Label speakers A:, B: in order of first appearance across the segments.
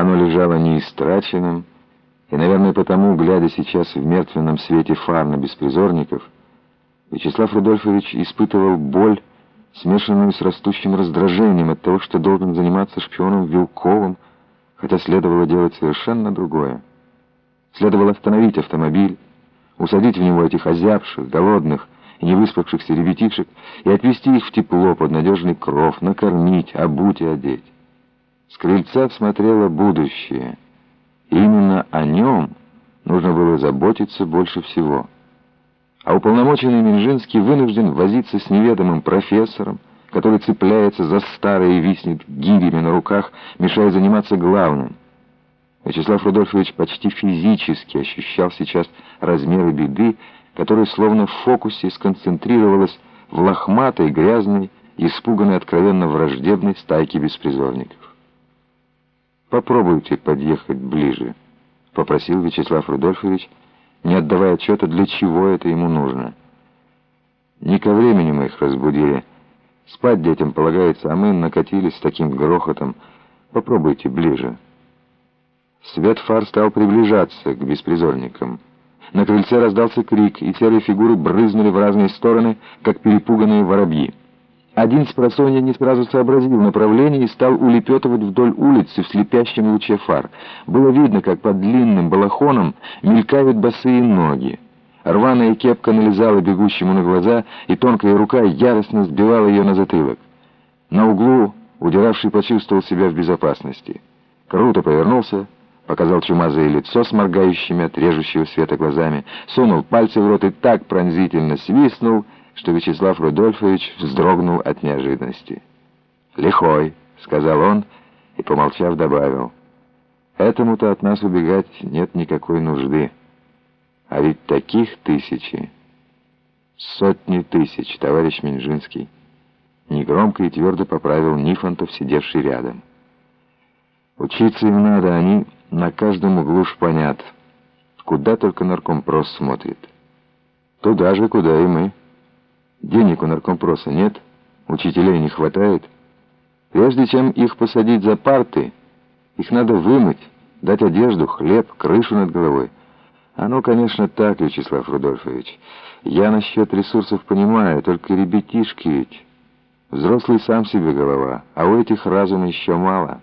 A: Оно лежало неистраченным, и, наверное, потому, глядя сейчас в мертвенном свете фар на беспризорников, Вячеслав Рудольфович испытывал боль, смешанную с растущим раздражением от того, что должен заниматься шпионом Вилковым, хотя следовало делать совершенно другое. Следовало остановить автомобиль, усадить в него этих озябших, голодных и невыспавшихся ребятишек и отвезти их в тепло под надежный кров, накормить, обуть и одеть. С крыльца смотрело будущее. Именно о нем нужно было заботиться больше всего. А уполномоченный Минжинский вынужден возиться с неведомым профессором, который цепляется за старое и виснет гирями на руках, мешая заниматься главным. Вячеслав Рудольфович почти физически ощущал сейчас размеры беды, которая словно в фокусе сконцентрировалась в лохматой, грязной, испуганной, откровенно враждебной стайке беспризорников. «Попробуйте подъехать ближе», — попросил Вячеслав Рудольфович, не отдавая отчета, для чего это ему нужно. «Не ко времени мы их разбудили. Спать детям полагается, а мы накатились с таким грохотом. Попробуйте ближе». Свет фар стал приближаться к беспризорникам. На крыльце раздался крик, и серые фигуры брызнули в разные стороны, как перепуганные воробьи. Один с просонья не сразу сообразил направление и стал улепетывать вдоль улицы в слепящем луче фар. Было видно, как под длинным балахоном мелькают босые ноги. Рваная кепка налезала бегущему на глаза, и тонкая рука яростно сбивала ее на затылок. На углу удиравший почувствовал себя в безопасности. Круто повернулся, показал чумазое лицо с моргающими от режущего света глазами, сунул пальцы в рот и так пронзительно свистнул, что Вячеслав Рудольфович вздрогнул от неожиданности. «Лихой», — сказал он и, помолчав, добавил, «этому-то от нас убегать нет никакой нужды. А ведь таких тысячи, сотни тысяч, товарищ Минжинский». Негромко и твердо поправил Нифонтов, сидевший рядом. «Учиться им надо, они на каждом углу шпанят. Куда только наркомпрос смотрит. Туда же, куда и мы». Денег у наркомпроса нет, учителей не хватает. Прежде чем их посадить за парты, их надо вымыть, дать одежду, хлеб, крышу над головой. Оно, конечно, так, Вячеслав Рудольфович. Я насчет ресурсов понимаю, только ребятишки ведь. Взрослый сам себе голова, а у этих разума еще мало.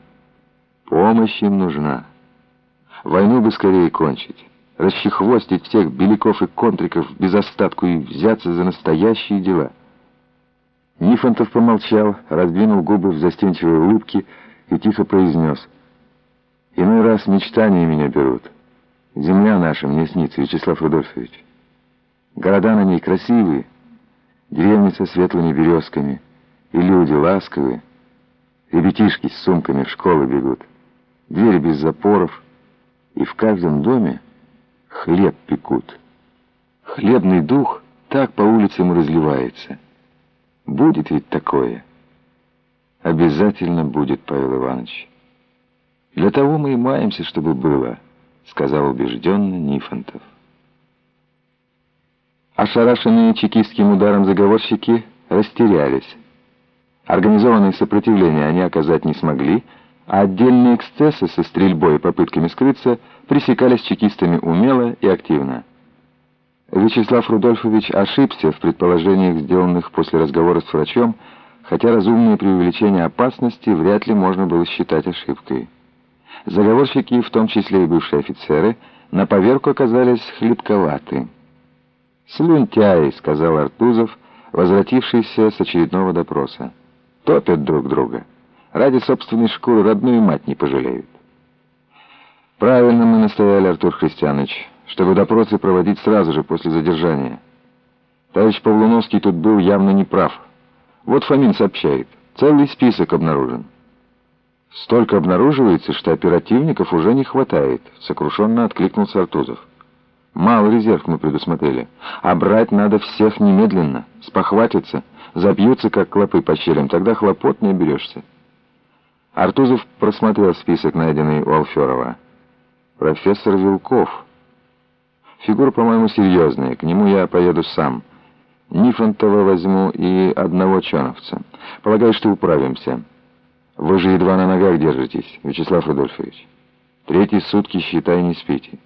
A: Помощь им нужна. Войну бы скорее кончить расчехвостить всех беляков и контриков без остатку и взяться за настоящие дела. Нифонтов помолчал, раздвинул губы в застенчивой улыбке и тихо произнес. «Иной раз мечтания меня берут. Земля наша мне снится, Вячеслав Рудольфович. Города на ней красивые, деревни со светлыми березками, и люди ласковые. Ребятишки с сумками в школу бегут, двери без запоров, и в каждом доме хлеб пекут. Хлебный дух так по улицам разливается. Будет ведь такое? Обязательно будет, Павел Иванович. Для того мы и маемся, чтобы было, сказал убежденно Нифонтов. Ошарашенные чекистским ударом заговорщики растерялись. Организованное сопротивление они оказать не смогли, а отдельные эксцессы со стрельбой и попытками скрыться пресекались чекистами умело и активно. Вячеслав Рудольфович ошибся в предположениях, сделанных после разговора с врачом, хотя разумное преувеличение опасности вряд ли можно было считать ошибкой. Заговорщики, в том числе и бывшие офицеры, на поверку оказались хлебковаты. «Слюнтяи», — сказал Артузов, возвратившийся с очередного допроса. «Топят друг друга». Ради собственной шкуры родную мать не пожалеют. Правильно мы настояли, Артур Христианович, чтобы допросы проводить сразу же после задержания. Товарищ Павлуновский тут был явно неправ. Вот Фомин сообщает, целый список обнаружен. Столько обнаруживается, что оперативников уже не хватает, сокрушенно откликнулся Артузов. Мало резерв мы предусмотрели, а брать надо всех немедленно, спохватиться, забьются как клопы по щелям, тогда хлопот не оберешься. Артузов просмотрел список, найденный у Алферова. «Профессор Вилков. Фигура, по-моему, серьезная. К нему я поеду сам. Нифонтова возьму и одного чоновца. Полагаю, что управимся. Вы же едва на ногах держитесь, Вячеслав Рудольфович». Третьи сутки, считай, не спите.